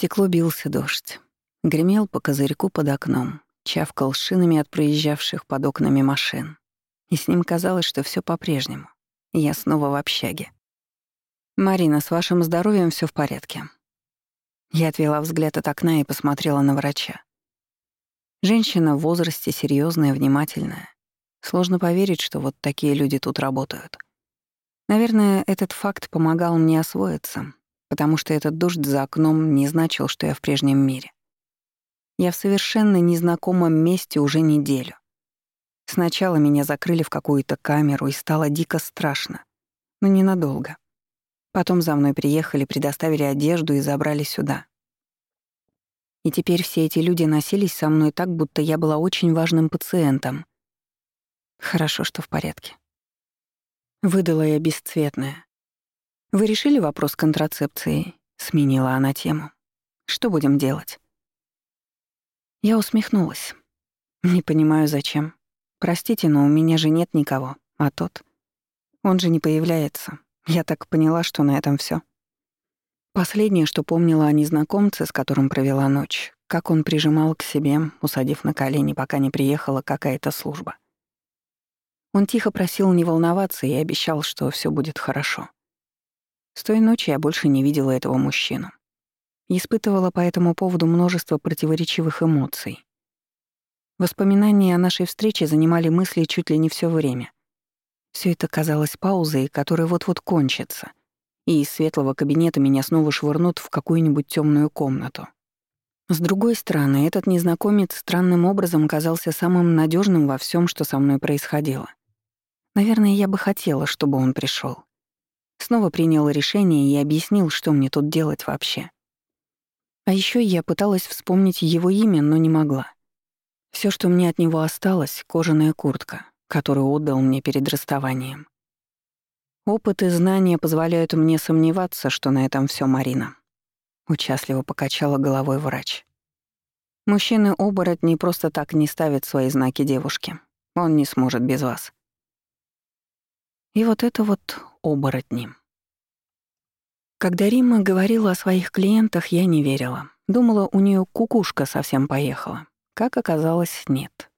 стекло бился дождь. Гремел по козырьку под окном, чавкал шинами от проезжавших под окнами машин. И с ним казалось, что все по-прежнему. Я снова в общаге. «Марина, с вашим здоровьем все в порядке». Я отвела взгляд от окна и посмотрела на врача. Женщина в возрасте серьезная, внимательная. Сложно поверить, что вот такие люди тут работают. Наверное, этот факт помогал мне освоиться, потому что этот дождь за окном не значил, что я в прежнем мире. Я в совершенно незнакомом месте уже неделю. Сначала меня закрыли в какую-то камеру, и стало дико страшно. Но ненадолго. Потом за мной приехали, предоставили одежду и забрали сюда. И теперь все эти люди носились со мной так, будто я была очень важным пациентом. Хорошо, что в порядке. Выдала я бесцветная. «Вы решили вопрос контрацепции?» — сменила она тему. «Что будем делать?» Я усмехнулась. «Не понимаю, зачем. Простите, но у меня же нет никого, а тот... Он же не появляется. Я так поняла, что на этом все. Последнее, что помнила о незнакомце, с которым провела ночь, как он прижимал к себе, усадив на колени, пока не приехала какая-то служба. Он тихо просил не волноваться и обещал, что все будет хорошо. С той ночи я больше не видела этого мужчину. Испытывала по этому поводу множество противоречивых эмоций. Воспоминания о нашей встрече занимали мысли чуть ли не все время. Все это казалось паузой, которая вот-вот кончится, и из светлого кабинета меня снова швырнут в какую-нибудь темную комнату. С другой стороны, этот незнакомец странным образом казался самым надежным во всем, что со мной происходило. Наверное, я бы хотела, чтобы он пришел. Снова принял решение и объяснил, что мне тут делать вообще. А еще я пыталась вспомнить его имя, но не могла. Все, что мне от него осталось — кожаная куртка, которую отдал мне перед расставанием. Опыт и знания позволяют мне сомневаться, что на этом все Марина. Участливо покачала головой врач. Мужчины-оборотни просто так не ставят свои знаки девушке. Он не сможет без вас. И вот это вот оборотни. Когда Римма говорила о своих клиентах, я не верила. Думала, у нее кукушка совсем поехала. Как оказалось, нет.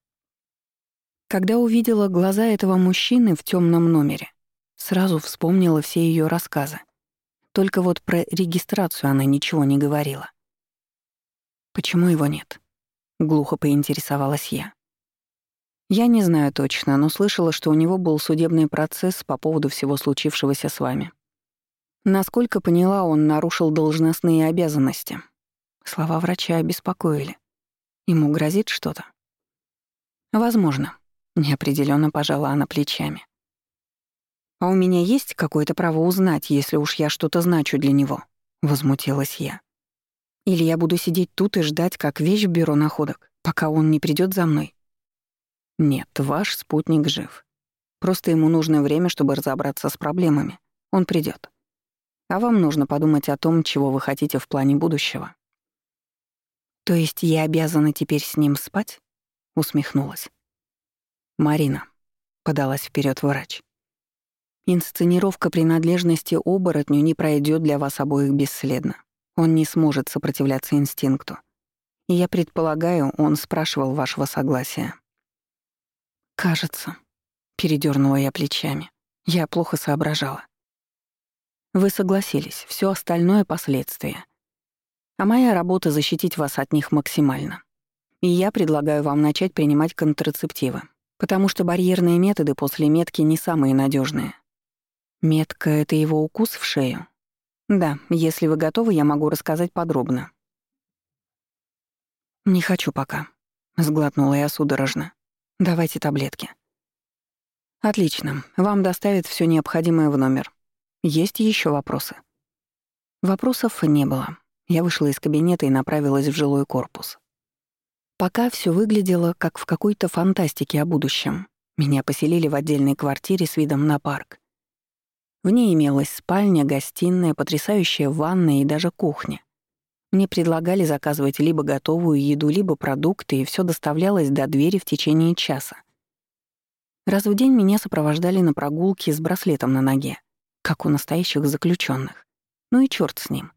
Когда увидела глаза этого мужчины в темном номере, сразу вспомнила все ее рассказы. Только вот про регистрацию она ничего не говорила. «Почему его нет?» — глухо поинтересовалась я. Я не знаю точно, но слышала, что у него был судебный процесс по поводу всего случившегося с вами. Насколько поняла, он нарушил должностные обязанности. Слова врача обеспокоили. Ему грозит что-то? Возможно. Неопределенно пожала она плечами. А у меня есть какое-то право узнать, если уж я что-то значу для него? Возмутилась я. Или я буду сидеть тут и ждать, как вещь в бюро находок, пока он не придет за мной? Нет, ваш спутник жив. Просто ему нужно время, чтобы разобраться с проблемами. Он придет. А вам нужно подумать о том, чего вы хотите в плане будущего. То есть я обязана теперь с ним спать? Усмехнулась. Марина, подалась вперед врач. Инсценировка принадлежности оборотню не пройдет для вас обоих бесследно. Он не сможет сопротивляться инстинкту. И я предполагаю, он спрашивал вашего согласия. «Кажется», — передернула я плечами. Я плохо соображала. «Вы согласились, все остальное — последствия. А моя работа — защитить вас от них максимально. И я предлагаю вам начать принимать контрацептивы, потому что барьерные методы после метки не самые надежные. Метка — это его укус в шею? Да, если вы готовы, я могу рассказать подробно. «Не хочу пока», — сглотнула я судорожно. Давайте таблетки. Отлично. Вам доставят все необходимое в номер. Есть еще вопросы? Вопросов не было. Я вышла из кабинета и направилась в жилой корпус. Пока все выглядело как в какой-то фантастике о будущем. Меня поселили в отдельной квартире с видом на парк. В ней имелась спальня, гостиная, потрясающая ванная и даже кухня. Мне предлагали заказывать либо готовую еду, либо продукты, и все доставлялось до двери в течение часа. Раз в день меня сопровождали на прогулки с браслетом на ноге, как у настоящих заключенных. Ну и черт с ним.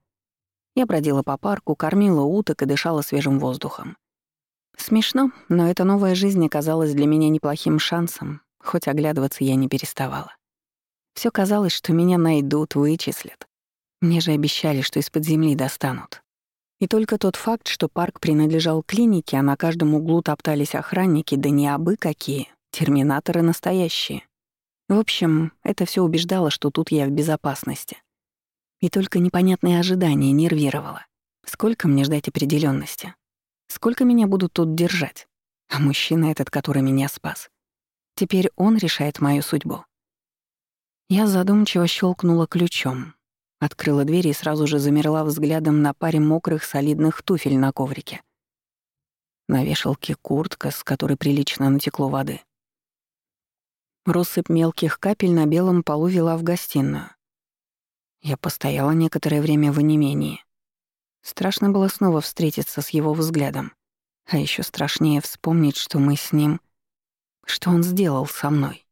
Я бродила по парку, кормила уток и дышала свежим воздухом. Смешно, но эта новая жизнь оказалась для меня неплохим шансом, хоть оглядываться я не переставала. Все казалось, что меня найдут, вычислят. Мне же обещали, что из-под земли достанут. И только тот факт, что парк принадлежал клинике, а на каждом углу топтались охранники, да не абы какие, терминаторы настоящие. В общем, это все убеждало, что тут я в безопасности. И только непонятное ожидание нервировало. Сколько мне ждать определенности? Сколько меня будут тут держать? А мужчина этот, который меня спас. Теперь он решает мою судьбу. Я задумчиво щелкнула ключом, Открыла дверь и сразу же замерла взглядом на паре мокрых солидных туфель на коврике. На вешалке куртка, с которой прилично натекло воды. Россыпь мелких капель на белом полу вела в гостиную. Я постояла некоторое время в онемении. Страшно было снова встретиться с его взглядом. А еще страшнее вспомнить, что мы с ним... Что он сделал со мной.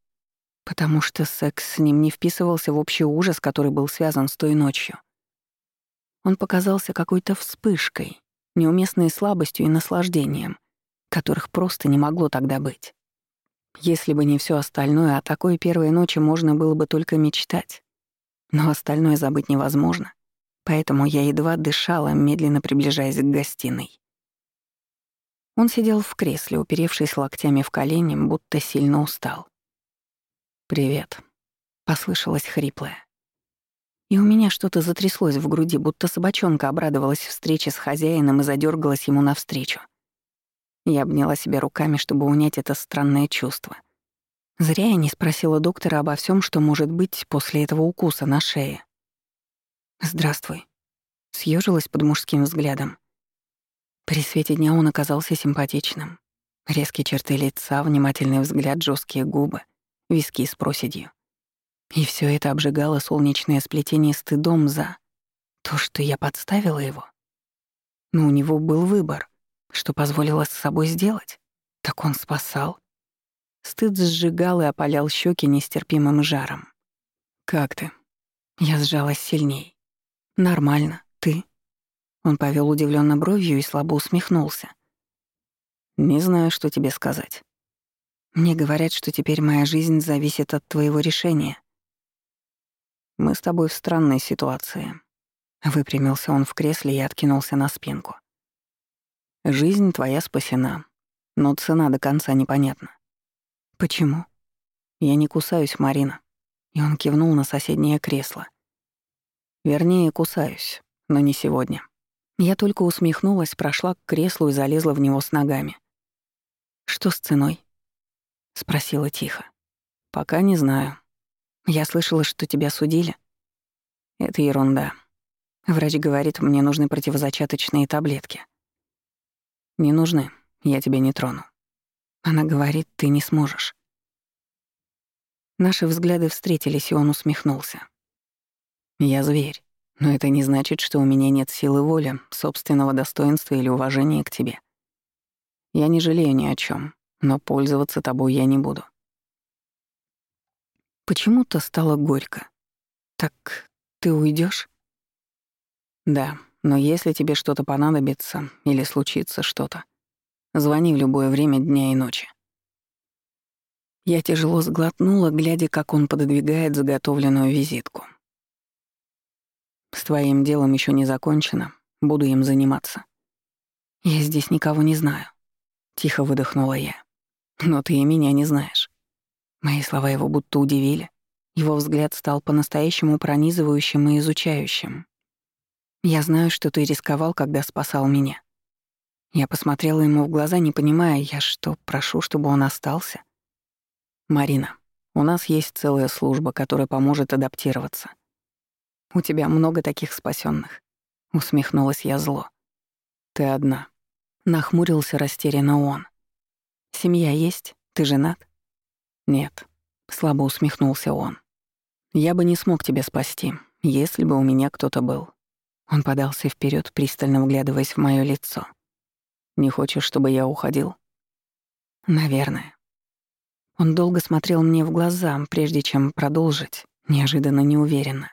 Потому что секс с ним не вписывался в общий ужас, который был связан с той ночью. Он показался какой-то вспышкой, неуместной слабостью и наслаждением, которых просто не могло тогда быть. Если бы не все остальное, о такой первой ночи можно было бы только мечтать. Но остальное забыть невозможно, поэтому я едва дышала, медленно приближаясь к гостиной. Он сидел в кресле, уперевшись локтями в колени, будто сильно устал. «Привет», — послышалось хриплое. И у меня что-то затряслось в груди, будто собачонка обрадовалась встрече с хозяином и задергалась ему навстречу. Я обняла себя руками, чтобы унять это странное чувство. Зря я не спросила доктора обо всем, что может быть после этого укуса на шее. «Здравствуй», — съежилась под мужским взглядом. При свете дня он оказался симпатичным. Резкие черты лица, внимательный взгляд, жесткие губы — виски с проседью. И все это обжигало солнечное сплетение стыдом за то, что я подставила его. Но у него был выбор, что позволило с собой сделать. Так он спасал. Стыд сжигал и опалял щеки нестерпимым жаром. «Как ты?» Я сжалась сильней. «Нормально. Ты?» Он повел удивленно бровью и слабо усмехнулся. «Не знаю, что тебе сказать. Мне говорят, что теперь моя жизнь зависит от твоего решения. Мы с тобой в странной ситуации. Выпрямился он в кресле и откинулся на спинку. Жизнь твоя спасена, но цена до конца непонятна. Почему? Я не кусаюсь, Марина. И он кивнул на соседнее кресло. Вернее, кусаюсь, но не сегодня. Я только усмехнулась, прошла к креслу и залезла в него с ногами. Что с ценой? — спросила тихо. «Пока не знаю. Я слышала, что тебя судили». «Это ерунда. Врач говорит, мне нужны противозачаточные таблетки». «Не нужны. Я тебя не трону». Она говорит, ты не сможешь. Наши взгляды встретились, и он усмехнулся. «Я зверь, но это не значит, что у меня нет силы воли, собственного достоинства или уважения к тебе. Я не жалею ни о чем, но пользоваться тобой я не буду. Почему-то стало горько. Так ты уйдешь? Да, но если тебе что-то понадобится или случится что-то, звони в любое время дня и ночи. Я тяжело сглотнула, глядя, как он пододвигает заготовленную визитку. С твоим делом еще не закончено, буду им заниматься. Я здесь никого не знаю. Тихо выдохнула я. Но ты и меня не знаешь. Мои слова его будто удивили. Его взгляд стал по-настоящему пронизывающим и изучающим. «Я знаю, что ты рисковал, когда спасал меня». Я посмотрела ему в глаза, не понимая, я что, прошу, чтобы он остался? «Марина, у нас есть целая служба, которая поможет адаптироваться. У тебя много таких спасенных. усмехнулась я зло. «Ты одна», — нахмурился растерянно он. Семья есть? Ты женат?» «Нет», — слабо усмехнулся он. «Я бы не смог тебя спасти, если бы у меня кто-то был». Он подался вперед, пристально вглядываясь в мое лицо. «Не хочешь, чтобы я уходил?» «Наверное». Он долго смотрел мне в глаза, прежде чем продолжить, неожиданно неуверенно.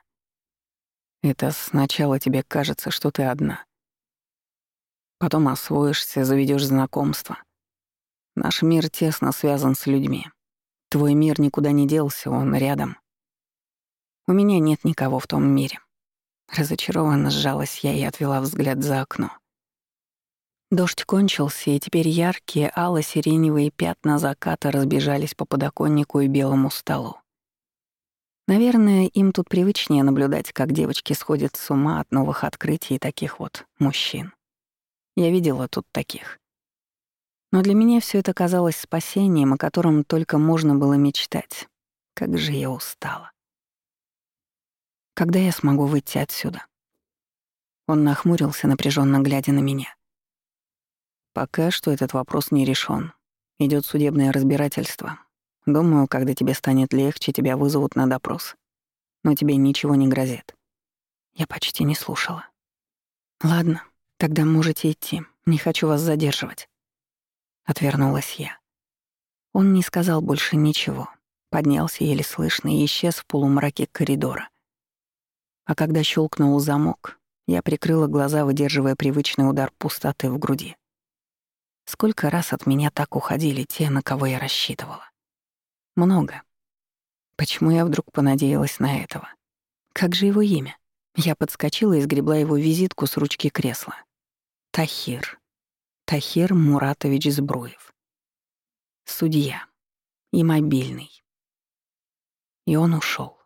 Это сначала тебе кажется, что ты одна. Потом освоишься, заведешь знакомство. Наш мир тесно связан с людьми. Твой мир никуда не делся, он рядом. У меня нет никого в том мире. Разочарованно сжалась я и отвела взгляд за окно. Дождь кончился, и теперь яркие ало-сиреневые пятна заката разбежались по подоконнику и белому столу. Наверное, им тут привычнее наблюдать, как девочки сходят с ума от новых открытий таких вот мужчин. Я видела тут таких. Но для меня все это казалось спасением, о котором только можно было мечтать. Как же я устала. Когда я смогу выйти отсюда? Он нахмурился, напряженно глядя на меня. Пока что этот вопрос не решен. Идет судебное разбирательство, Думаю, когда тебе станет легче, тебя вызовут на допрос. Но тебе ничего не грозит. Я почти не слушала. Ладно, тогда можете идти. Не хочу вас задерживать. Отвернулась я. Он не сказал больше ничего. Поднялся еле слышно и исчез в полумраке коридора. А когда щелкнул замок, я прикрыла глаза, выдерживая привычный удар пустоты в груди. Сколько раз от меня так уходили те, на кого я рассчитывала. Много. Почему я вдруг понадеялась на этого? Как же его имя? Я подскочила и сгребла его визитку с ручки кресла. Тахир. Тахир Муратович Збруев. Судья. И мобильный. И он ушел.